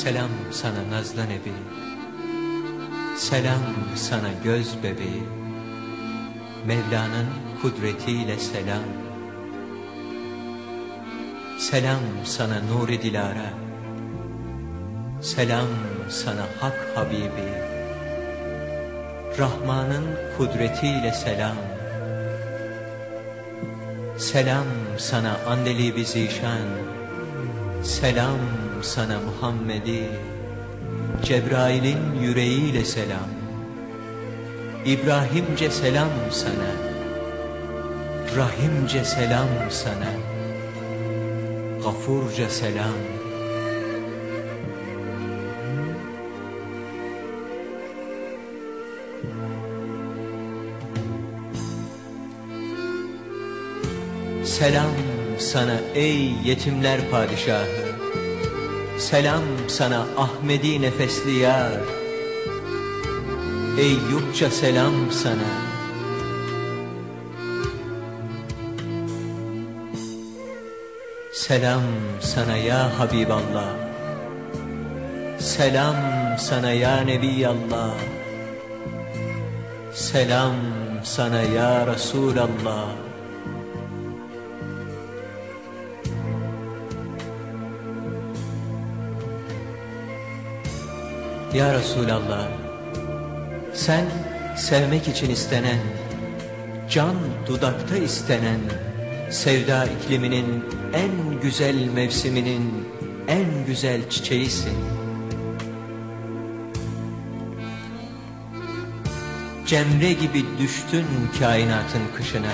Selam sana nazlı nebi Selam sana göz bebeği. Mevla'nın kudretiyle selam. Selam sana nuri dilara. Selam sana hak habibi. Rahman'ın kudretiyle selam. Selam sana andeli zişan Selam sana Muhammed'i. Cebrail'in yüreğiyle selam. İbrahimce selam sana. Rahimce selam sana. Gafurca selam. Selam sana ey yetimler padişahı. Selam sana Ahmedi nefesli yar. Eyyubça selam sana. Selam sana ya Habiballah. Selam sana ya Nebiyallah. Selam sana ya Resulallah Ya Resulallah, sen sevmek için istenen, can dudakta istenen, sevda ikliminin en güzel mevsiminin en güzel çiçeğisin. Cemre gibi düştün kainatın kışına.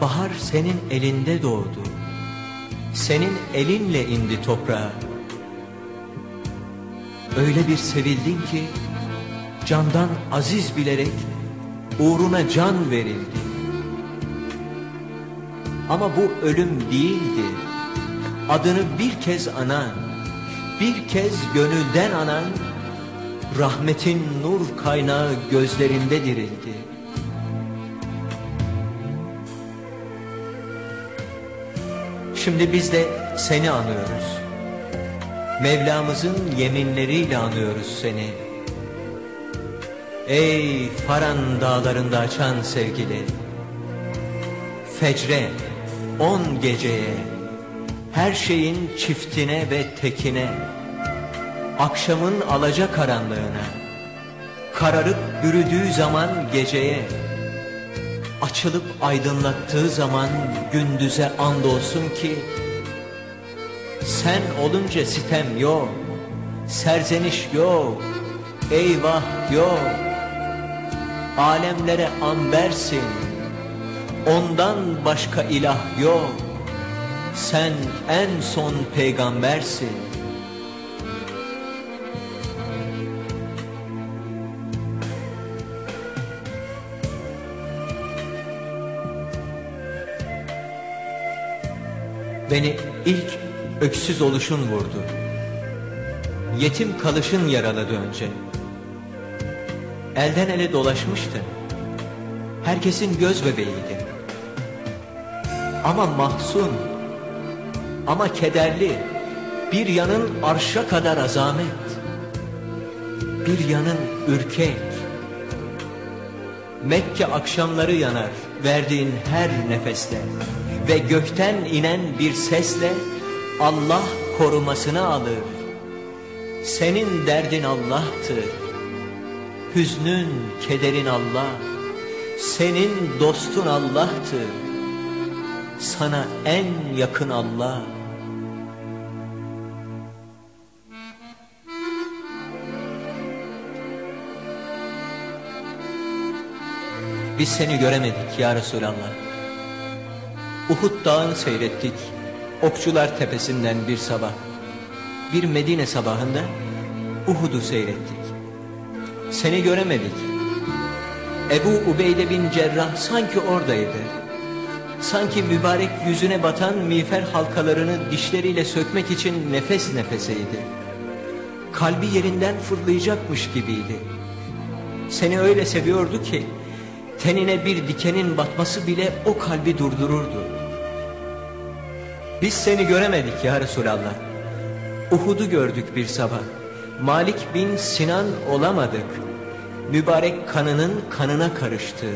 Bahar senin elinde doğdu. Senin elinle indi toprağa. Öyle bir sevildin ki candan aziz bilerek uğruna can verildi. Ama bu ölüm değildi. Adını bir kez anan, bir kez gönülden anan, rahmetin nur kaynağı gözlerinde dirildi. Şimdi biz de seni anıyoruz. Mevlamızın yeminleriyle anıyoruz seni. Ey Faran dağlarında açan sevgili, fecre, on geceye, her şeyin çiftine ve tekine, akşamın alaca karanlığına, kararıp bürüdüğü zaman geceye, açılıp aydınlattığı zaman gündüze andolsun ki, sen olunca sitem yok, serzeniş yok, eyvah yok. Alemlere ambersin, ondan başka ilah yok. Sen en son peygambersin. Beni ilk öksüz oluşun vurdu. Yetim kalışın yaraladı önce. Elden ele dolaşmıştı. Herkesin göz bebeğiydi. Ama mahzun, ama kederli, bir yanın arşa kadar azamet, bir yanın ürkek. Mekke akşamları yanar verdiğin her nefesle ve gökten inen bir sesle Allah korumasını alır. Senin derdin Allah'tır. Hüznün, kederin Allah. Senin dostun Allah'tır. Sana en yakın Allah. Biz seni göremedik ya Resulallah. Uhud dağını seyrettik. Okçular tepesinden bir sabah. Bir Medine sabahında Uhud'u seyrettik. Seni göremedik. Ebu Ubeyde bin Cerrah sanki oradaydı. Sanki mübarek yüzüne batan miğfer halkalarını dişleriyle sökmek için nefes nefeseydi. Kalbi yerinden fırlayacakmış gibiydi. Seni öyle seviyordu ki tenine bir dikenin batması bile o kalbi durdururdu. Biz seni göremedik ya Resulallah. Uhud'u gördük bir sabah. Malik bin Sinan olamadık. Mübarek kanının kanına karıştı.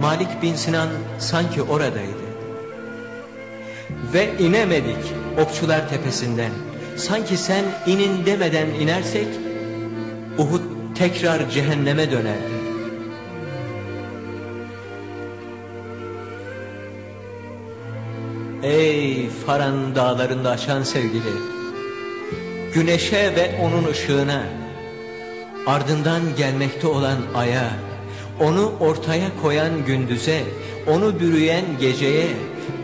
Malik bin Sinan sanki oradaydı. Ve inemedik okçular tepesinden. Sanki sen inin demeden inersek Uhud tekrar cehenneme dönerdi. Ey Faran dağlarında aşan sevgili Güneşe ve onun ışığına Ardından gelmekte olan aya Onu ortaya koyan gündüze Onu bürüyen geceye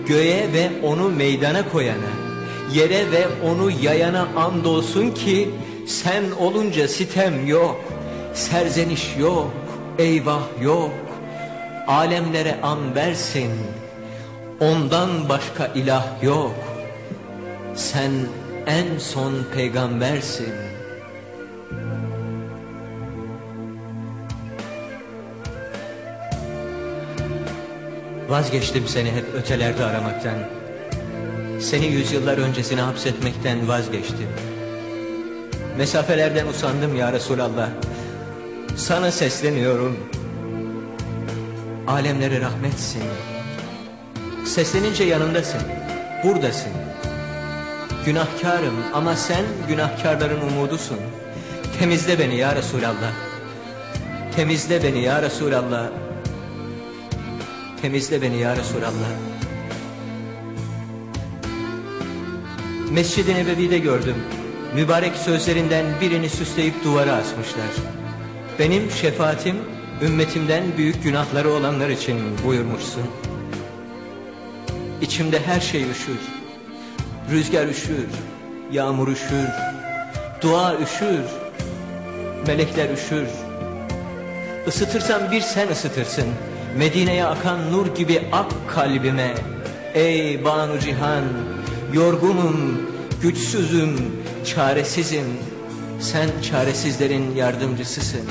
Göğe ve onu meydana koyana Yere ve onu yayana andolsun ki Sen olunca sitem yok Serzeniş yok Eyvah yok. Alemlere an versin Ondan başka ilah yok. Sen en son peygambersin. Vazgeçtim seni hep ötelerde aramaktan. Seni yüzyıllar öncesine hapsetmekten vazgeçtim. Mesafelerden usandım ya Resulallah. Sana sesleniyorum. Alemlere rahmetsin. Seslenince yanındasın, buradasın. Günahkarım ama sen günahkarların umudusun. Temizle beni ya Resulallah. Temizle beni ya Resulallah. Temizle beni ya Resulallah. Mescid-i Nebevi'de gördüm. Mübarek sözlerinden birini süsleyip duvara asmışlar. Benim şefaatim ümmetimden büyük günahları olanlar için buyurmuşsun. İçimde her şey üşür. Rüzgar üşür, yağmur üşür, dua üşür, melekler üşür. Isıtırsam bir sen ısıtırsın. Medine'ye akan nur gibi ak kalbime. Ey Banu Cihan, yorgunum, güçsüzüm, çaresizim. Sen çaresizlerin yardımcısısın.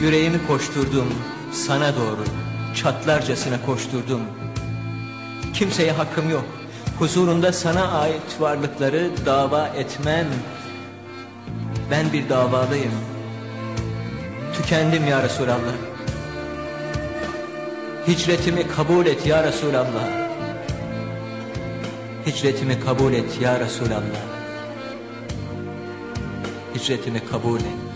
Yüreğimi koşturdum sana doğru çatlarcasına koşturdum. Kimseye hakkım yok. Huzurunda sana ait varlıkları dava etmem. Ben bir davalıyım. Tükendim ya Resulallah. Hicretimi kabul et ya Resulallah. Hicretimi kabul et ya Resulallah. Hicretimi kabul et.